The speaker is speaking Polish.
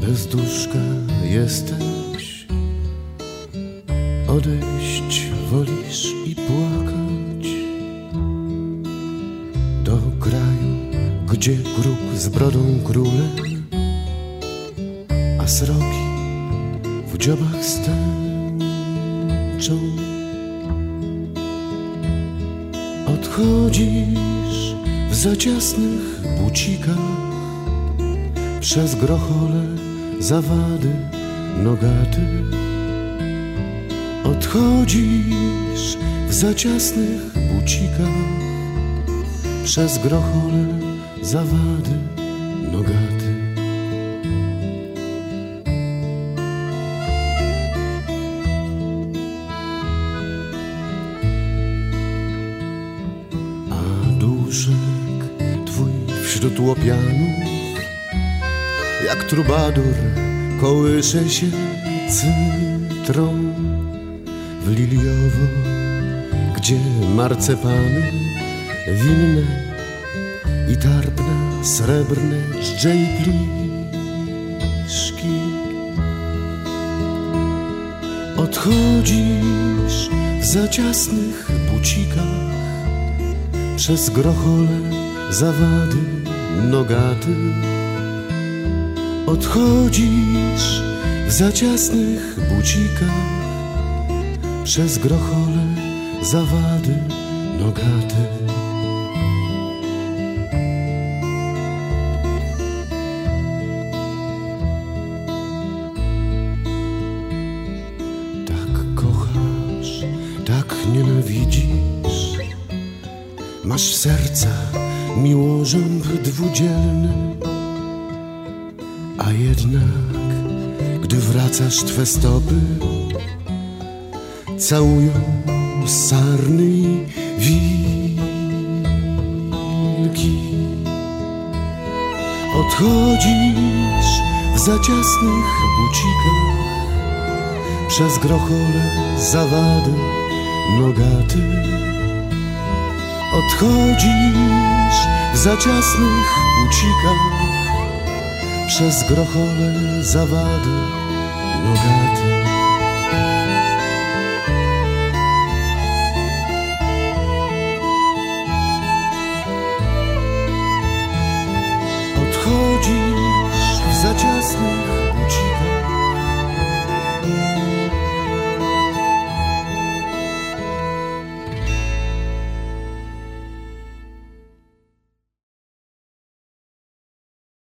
Bezduszka jesteś, odejść wolisz i płakać. Do kraju, gdzie grób z brodą królem, a sroki w dziobach stęczą. Odchodzisz w zaciasnych bucikach przez grochole zawady nogaty. Odchodzisz w zaciasnych bucikach przez grochole zawady nogaty. A duszek twój wśród łopianów jak trubadur kołysze się cytrą w Liliowo, gdzie marcepany winne i tarpne srebrne dżdże i. Odchodzisz w zaciasnych bucikach przez grochole zawady nogaty. Odchodzisz w zaciasnych bucikach przez grochole zawady nogaty. Tak kochasz, tak nienawidzisz. Masz serca miłożąb dwudzielny, a jednak, gdy wracasz twe stopy, całują sarny i wilki. Odchodzisz w zaciasnych bucikach przez grochole zawady nogaty. Odchodzisz w zaciasnych bucikach przez grochole zawady nogaty. Odchodzisz w zaciasnych bucikach